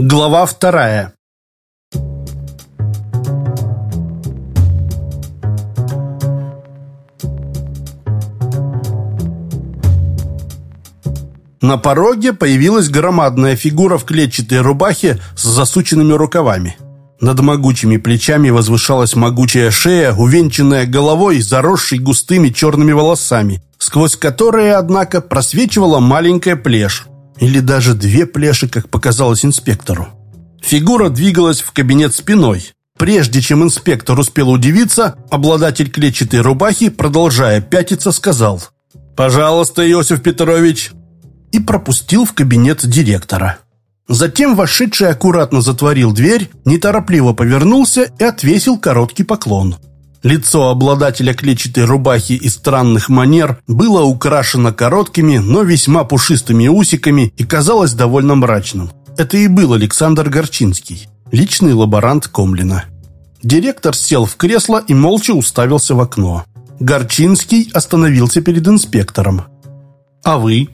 Глава вторая. На пороге появилась громадная фигура в клетчатой рубахе с засученными рукавами. Над могучими плечами возвышалась могучая шея, увенчанная головой, заросшей густыми черными волосами, сквозь которые, однако, просвечивала маленькая плешь. Или даже две плеши, как показалось инспектору. Фигура двигалась в кабинет спиной. Прежде чем инспектор успел удивиться, обладатель клетчатой рубахи, продолжая пятиться, сказал «Пожалуйста, Иосиф Петрович!» и пропустил в кабинет директора. Затем вошедший аккуратно затворил дверь, неторопливо повернулся и отвесил короткий поклон. Лицо обладателя клетчатой рубахи и странных манер было украшено короткими, но весьма пушистыми усиками и казалось довольно мрачным. Это и был Александр Горчинский, личный лаборант Комлина. Директор сел в кресло и молча уставился в окно. Горчинский остановился перед инспектором. «А вы?»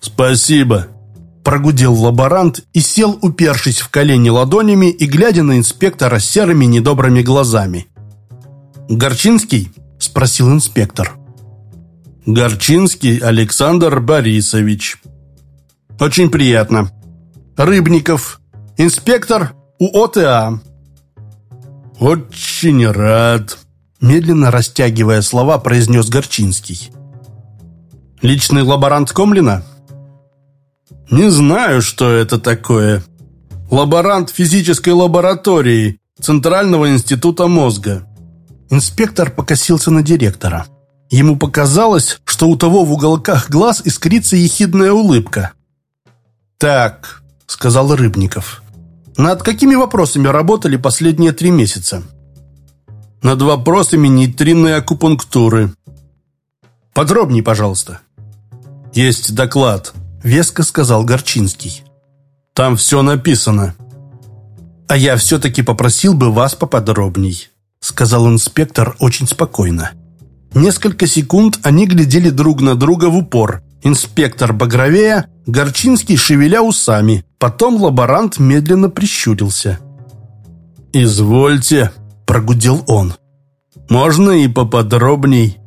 «Спасибо», – прогудел лаборант и сел, упершись в колени ладонями и глядя на инспектора серыми недобрыми глазами. «Горчинский?» – спросил инспектор. «Горчинский Александр Борисович». «Очень приятно. Рыбников, инспектор УОТА». «Очень рад», – медленно растягивая слова, произнес Горчинский. «Личный лаборант Комлина?» «Не знаю, что это такое. Лаборант физической лаборатории Центрального института мозга». Инспектор покосился на директора. Ему показалось, что у того в уголках глаз искрится ехидная улыбка. «Так», — сказал Рыбников, — «над какими вопросами работали последние три месяца?» «Над вопросами нейтринной акупунктуры». «Подробнее, пожалуйста». «Есть доклад», — веско сказал Горчинский. «Там все написано». «А я все-таки попросил бы вас поподробней», сказал инспектор очень спокойно. Несколько секунд они глядели друг на друга в упор. Инспектор багровея, Горчинский шевеля усами, потом лаборант медленно прищурился. «Извольте», – прогудел он. «Можно и поподробней».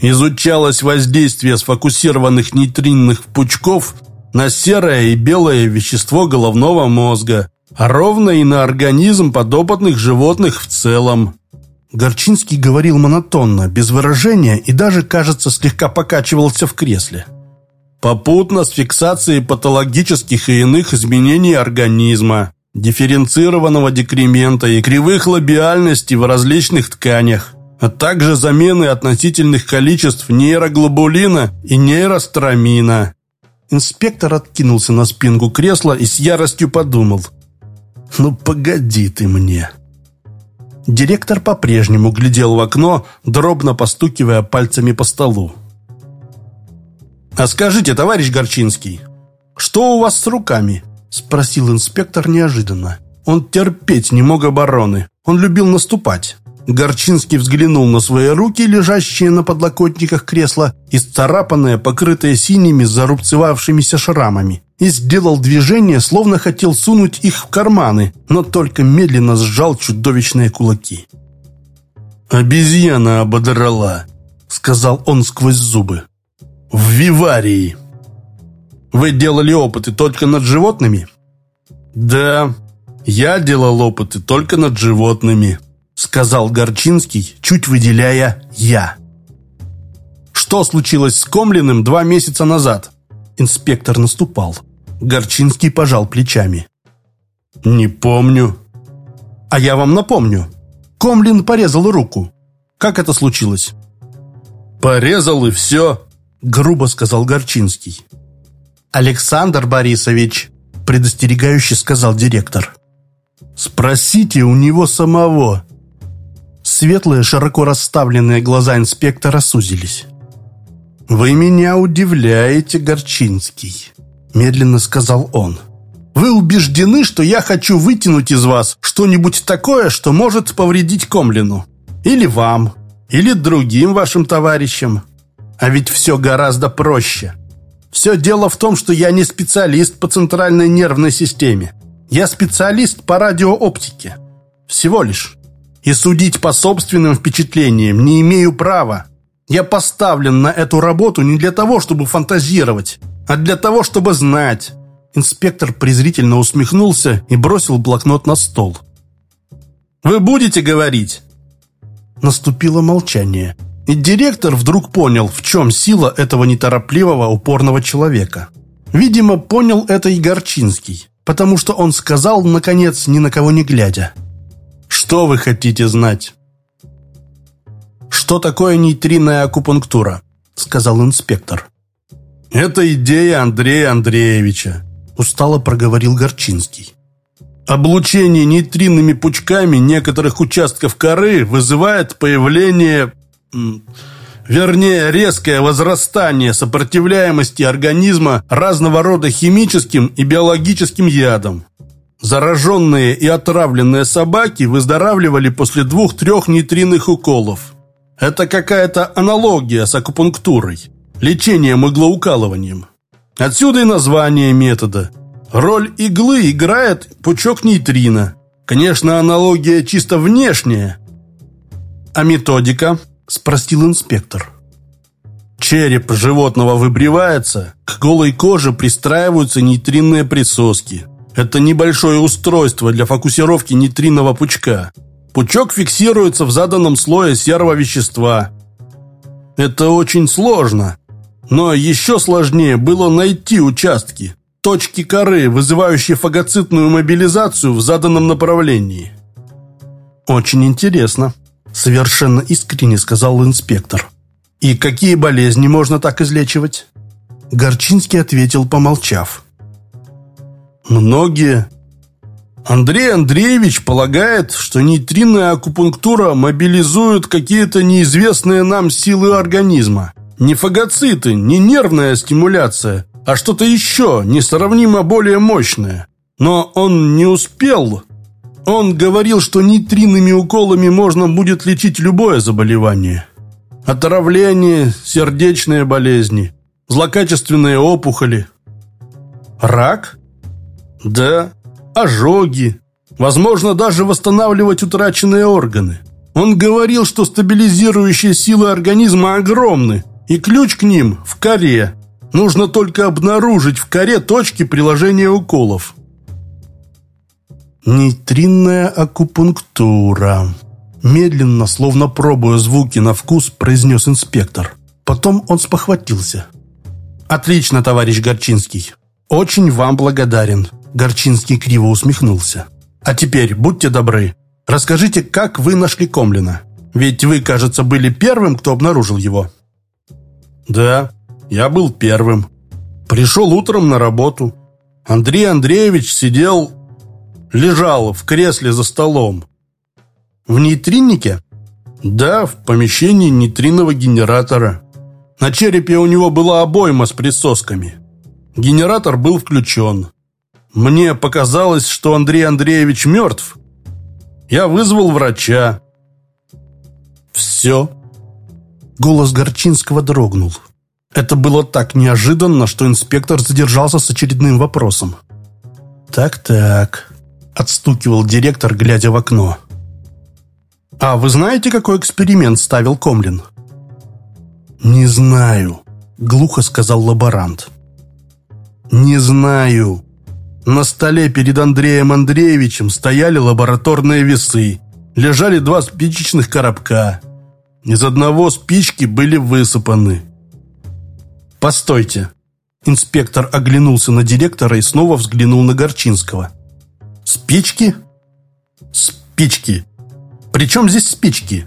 Изучалось воздействие сфокусированных нейтринных пучков на серое и белое вещество головного мозга а ровно и на организм подопытных животных в целом. Горчинский говорил монотонно, без выражения и даже, кажется, слегка покачивался в кресле. Попутно с фиксацией патологических и иных изменений организма, дифференцированного декремента и кривых лабиальностей в различных тканях, а также замены относительных количеств нейроглобулина и нейростромина. Инспектор откинулся на спинку кресла и с яростью подумал – «Ну погоди ты мне!» Директор по-прежнему глядел в окно, дробно постукивая пальцами по столу. «А скажите, товарищ Горчинский, что у вас с руками?» Спросил инспектор неожиданно. Он терпеть не мог обороны. Он любил наступать. Горчинский взглянул на свои руки, лежащие на подлокотниках кресла, исцарапанные, покрытые синими зарубцевавшимися шрамами и сделал движение, словно хотел сунуть их в карманы, но только медленно сжал чудовищные кулаки. «Обезьяна ободрала», — сказал он сквозь зубы. «В виварии». «Вы делали опыты только над животными?» «Да, я делал опыты только над животными», — сказал Горчинский, чуть выделяя «я». «Что случилось с Комлиным два месяца назад?» Инспектор наступал. Горчинский пожал плечами. «Не помню». «А я вам напомню. Комлин порезал руку. Как это случилось?» «Порезал и все», — грубо сказал Горчинский. «Александр Борисович», — предостерегающе сказал директор. «Спросите у него самого». Светлые, широко расставленные глаза инспектора сузились. «Вы меня удивляете, Горчинский», медленно сказал он. «Вы убеждены, что я хочу вытянуть из вас что-нибудь такое, что может повредить Комлину? Или вам, или другим вашим товарищам? А ведь все гораздо проще. Все дело в том, что я не специалист по центральной нервной системе. Я специалист по радиооптике. Всего лишь. И судить по собственным впечатлениям не имею права. Я поставлен на эту работу не для того, чтобы фантазировать, а для того, чтобы знать. Инспектор презрительно усмехнулся и бросил блокнот на стол. «Вы будете говорить?» Наступило молчание. И директор вдруг понял, в чем сила этого неторопливого, упорного человека. Видимо, понял это и Горчинский потому что он сказал, наконец, ни на кого не глядя. «Что вы хотите знать?» «Что такое нейтринная акупунктура?» — сказал инспектор. «Это идея Андрея Андреевича», — устало проговорил Горчинский. «Облучение нейтринными пучками некоторых участков коры вызывает появление вернее резкое возрастание сопротивляемости организма разного рода химическим и биологическим ядам. Зараженные и отравленные собаки выздоравливали после двух-трех нейтринных уколов. Это какая-то аналогия с акупунктурой, лечением иглоукалыванием. Отсюда и название метода. Роль иглы играет пучок нейтрина. Конечно, аналогия чисто внешняя. А методика – спросил инспектор. Череп животного выбривается, к голой коже пристраиваются нейтринные присоски. Это небольшое устройство для фокусировки нейтринного пучка. Пучок фиксируется в заданном слое серого вещества. Это очень сложно. Но еще сложнее было найти участки, точки коры, вызывающие фагоцитную мобилизацию в заданном направлении. Очень интересно. Совершенно искренне сказал инспектор. И какие болезни можно так излечивать? Горчинский ответил, помолчав. Многие. Андрей Андреевич полагает, что нейтринная акупунктура мобилизует какие-то неизвестные нам силы организма. Не фагоциты, не нервная стимуляция, а что-то еще, несравнимо более мощное. Но он не успел он говорил, что нейтринными уколами можно будет лечить любое заболевание. Отравление, сердечные болезни, злокачественные опухоли. Рак? Да. Ожоги. Возможно, даже восстанавливать утраченные органы. Он говорил, что стабилизирующие силы организма огромны, и ключ к ним в коре. Нужно только обнаружить в коре точки приложения уколов. Нейтринная акупунктура. Медленно, словно пробуя звуки на вкус, произнес инспектор. Потом он спохватился. «Отлично, товарищ Горчинский. Очень вам благодарен». Горчинский криво усмехнулся. «А теперь, будьте добры, расскажите, как вы нашли Комлина? Ведь вы, кажется, были первым, кто обнаружил его». «Да, я был первым. Пришел утром на работу. Андрей Андреевич сидел лежал в кресле за столом. В нейтриннике? Да, в помещении нейтринового генератора. На черепе у него была обойма с присосками. Генератор был включен. Мне показалось, что Андрей Андреевич мертв. Я вызвал врача. Все. Голос Горчинского дрогнул. Это было так неожиданно, что инспектор задержался с очередным вопросом. «Так-так, Отстукивал директор, глядя в окно. «А вы знаете, какой эксперимент ставил Комлин?» «Не знаю», — глухо сказал лаборант. «Не знаю. На столе перед Андреем Андреевичем стояли лабораторные весы. Лежали два спичечных коробка. Из одного спички были высыпаны». «Постойте». Инспектор оглянулся на директора и снова взглянул на Горчинского. Спички? Спички. Причем здесь спички?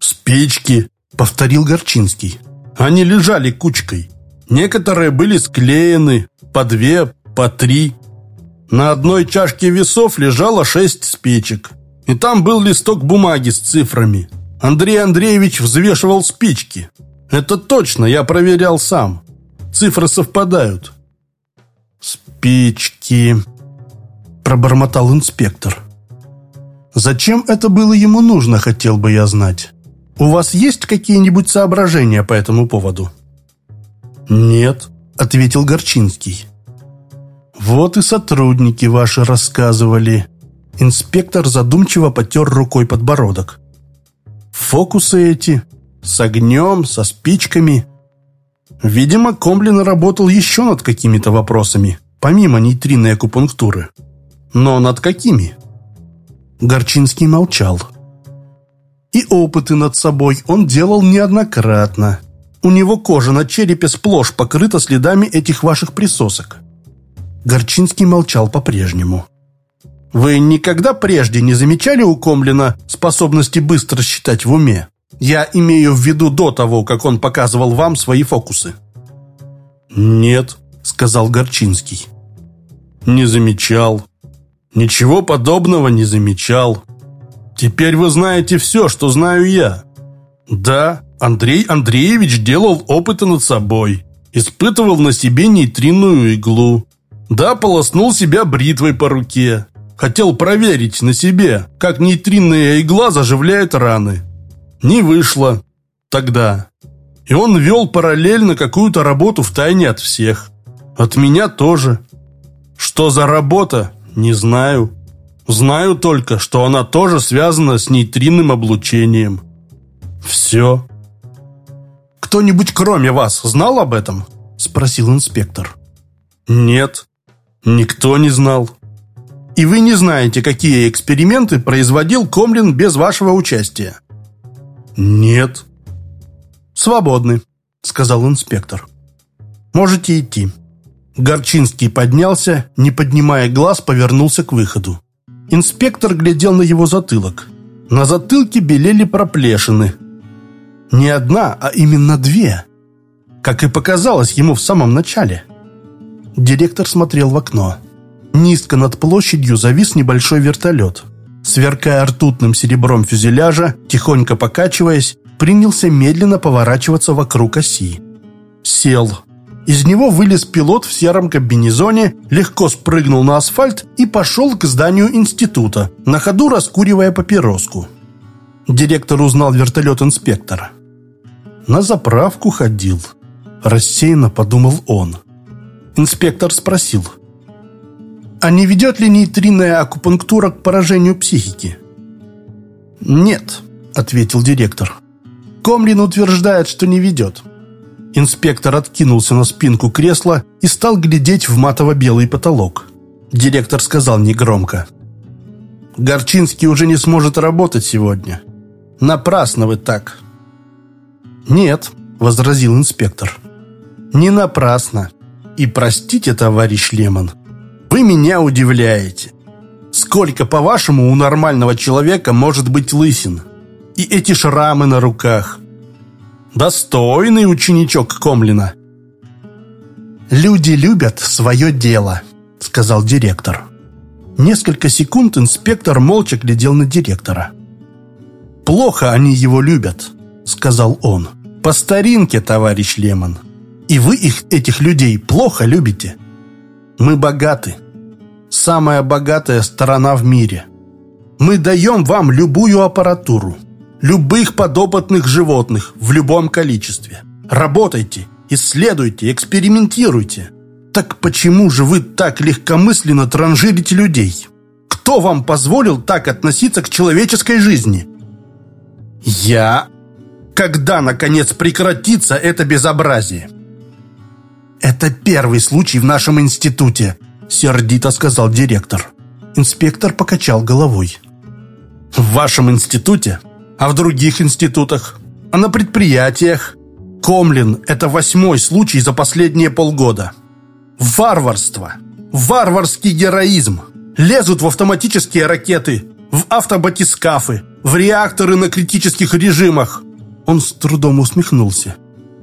Спички, повторил Горчинский. Они лежали кучкой. Некоторые были склеены, по две, по три. На одной чашке весов лежало шесть спичек. И там был листок бумаги с цифрами. Андрей Андреевич взвешивал спички. Это точно, я проверял сам. Цифры совпадают. Спички пробормотал инспектор. «Зачем это было ему нужно, хотел бы я знать? У вас есть какие-нибудь соображения по этому поводу?» «Нет», — ответил Горчинский. Вот и сотрудники ваши рассказывали. Инспектор задумчиво потер рукой подбородок. Фокусы эти, с огнем, со спичками. Видимо, Комблин работал еще над какими-то вопросами, помимо нейтринной акупунктуры. Но над какими? Горчинский молчал. И опыты над собой он делал неоднократно. У него кожа на черепе сплошь покрыта следами этих ваших присосок. Горчинский молчал по-прежнему. «Вы никогда прежде не замечали у Комлина способности быстро считать в уме? Я имею в виду до того, как он показывал вам свои фокусы». «Нет», — сказал Горчинский. «Не замечал. Ничего подобного не замечал. Теперь вы знаете все, что знаю я. Да, Андрей Андреевич делал опыты над собой. Испытывал на себе нейтринную иглу. Да, полоснул себя бритвой по руке. Хотел проверить на себе, как нейтринная игла заживляет раны. Не вышло. Тогда. И он вел параллельно какую-то работу в тайне от всех. От меня тоже. Что за работа, не знаю. Знаю только, что она тоже связана с нейтринным облучением. Все. «Кто-нибудь кроме вас знал об этом?» – спросил инспектор. «Нет, никто не знал». «И вы не знаете, какие эксперименты производил Комлин без вашего участия?» «Нет». «Свободны», — сказал инспектор. «Можете идти». Горчинский поднялся, не поднимая глаз, повернулся к выходу. Инспектор глядел на его затылок. На затылке белели проплешины. Не одна, а именно две. Как и показалось ему в самом начале. Директор смотрел в окно. Низко над площадью завис небольшой вертолет. Сверкая ртутным серебром фюзеляжа, тихонько покачиваясь, принялся медленно поворачиваться вокруг оси. Сел. Из него вылез пилот в сером комбинезоне, легко спрыгнул на асфальт и пошел к зданию института, на ходу раскуривая папироску. Директор узнал вертолет инспектора. «На заправку ходил», – рассеянно подумал он. Инспектор спросил – а не ведет ли нейтринная акупунктура к поражению психики? Нет, ответил директор. Комлин утверждает, что не ведет. Инспектор откинулся на спинку кресла и стал глядеть в матово-белый потолок. Директор сказал негромко. «Горчинский уже не сможет работать сегодня. Напрасно вы так». «Нет», — возразил инспектор. «Не напрасно. И простите, товарищ Лемон, вы меня удивляете. Сколько, по-вашему, у нормального человека может быть лысин? И эти шрамы на руках. Достойный ученичок Комлина. «Люди любят свое дело», — сказал директор. Несколько секунд инспектор молча глядел на директора. «Плохо они его любят», — сказал он. «По старинке, товарищ Лемон. И вы их, этих людей, плохо любите. Мы богаты самая богатая сторона в мире. Мы даем вам любую аппаратуру, любых подопытных животных в любом количестве. Работайте, исследуйте, экспериментируйте. Так почему же вы так легкомысленно транжирите людей? Кто вам позволил так относиться к человеческой жизни? Я? Когда, наконец, прекратится это безобразие? Это первый случай в нашем институте, Сердито сказал директор. Инспектор покачал головой. В вашем институте? А в других институтах? А на предприятиях? Комлин – это восьмой случай за последние полгода. Варварство. Варварский героизм. Лезут в автоматические ракеты, в автобатискафы, в реакторы на критических режимах. Он с трудом усмехнулся.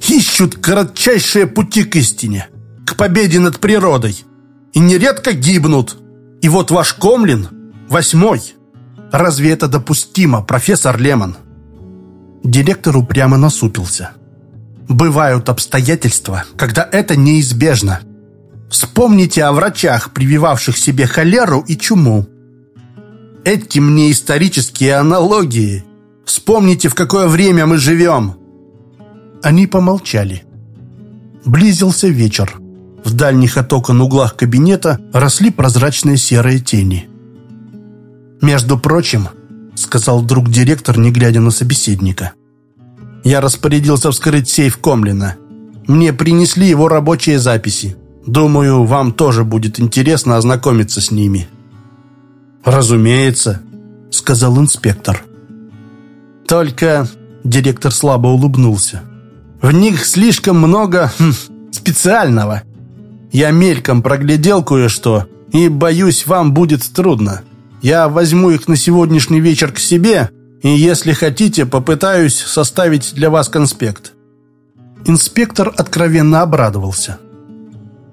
Ищут кратчайшие пути к истине, к победе над природой и нередко гибнут. И вот ваш Комлин восьмой. Разве это допустимо, профессор Лемон?» Директор упрямо насупился. «Бывают обстоятельства, когда это неизбежно. Вспомните о врачах, прививавших себе холеру и чуму. Эти мне исторические аналогии. Вспомните, в какое время мы живем». Они помолчали. Близился вечер. В дальних от окон углах кабинета росли прозрачные серые тени. «Между прочим», — сказал друг директор, не глядя на собеседника, «я распорядился вскрыть сейф Комлина. Мне принесли его рабочие записи. Думаю, вам тоже будет интересно ознакомиться с ними». «Разумеется», — сказал инспектор. «Только...» — директор слабо улыбнулся. «В них слишком много хм, специального. Я мельком проглядел кое-что, и, боюсь, вам будет трудно. Я возьму их на сегодняшний вечер к себе, и, если хотите, попытаюсь составить для вас конспект». Инспектор откровенно обрадовался.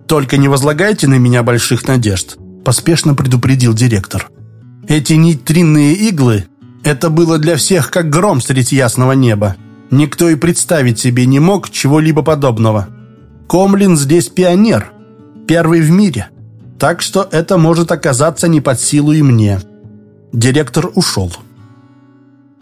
«Только не возлагайте на меня больших надежд», – поспешно предупредил директор. «Эти нейтринные иглы – это было для всех как гром средь ясного неба. Никто и представить себе не мог чего-либо подобного. Комлин здесь пионер, первый в мире. Так что это может оказаться не под силу и мне. Директор ушел.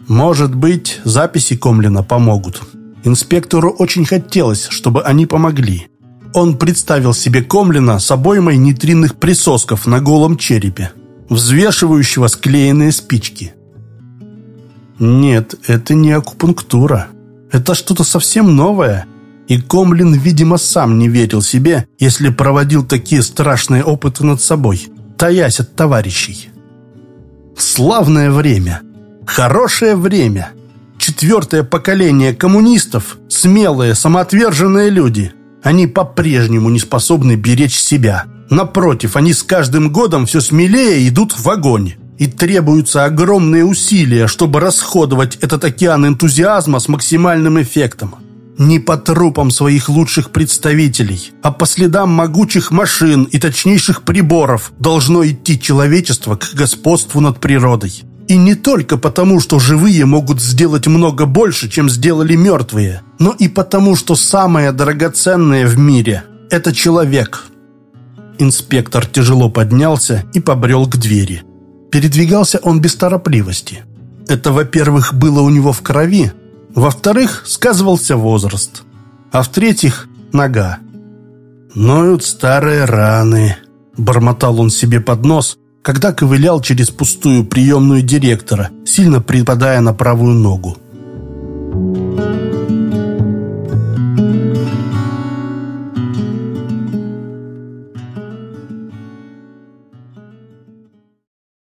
Может быть, записи Комлина помогут. Инспектору очень хотелось, чтобы они помогли. Он представил себе Комлина с обоймой нейтринных присосков на голом черепе, взвешивающего склеенные спички. Нет, это не акупунктура. Это что-то совсем новое – и Комлин, видимо, сам не верил себе, если проводил такие страшные опыты над собой, таясь от товарищей. Славное время. Хорошее время. Четвертое поколение коммунистов – смелые, самоотверженные люди. Они по-прежнему не способны беречь себя. Напротив, они с каждым годом все смелее идут в огонь. И требуются огромные усилия, чтобы расходовать этот океан энтузиазма с максимальным эффектом. Не по трупам своих лучших представителей, а по следам могучих машин и точнейших приборов должно идти человечество к господству над природой. И не только потому, что живые могут сделать много больше, чем сделали мертвые, но и потому, что самое драгоценное в мире – это человек. Инспектор тяжело поднялся и побрел к двери. Передвигался он без торопливости. Это, во-первых, было у него в крови, во-вторых, сказывался возраст. А в-третьих, нога. «Ноют старые раны», – бормотал он себе под нос, когда ковылял через пустую приемную директора, сильно припадая на правую ногу.